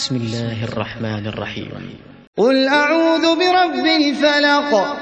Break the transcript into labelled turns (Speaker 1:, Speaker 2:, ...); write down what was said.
Speaker 1: بسم الله الرحمن الرحيم.
Speaker 2: قل أعوذ برب الفلق.